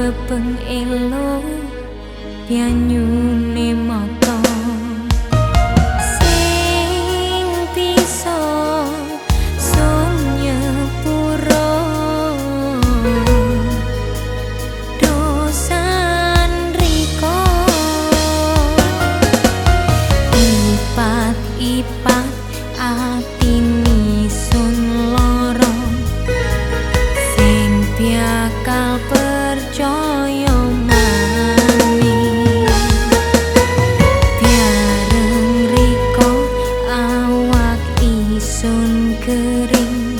lempeng elo pianyune mak son kering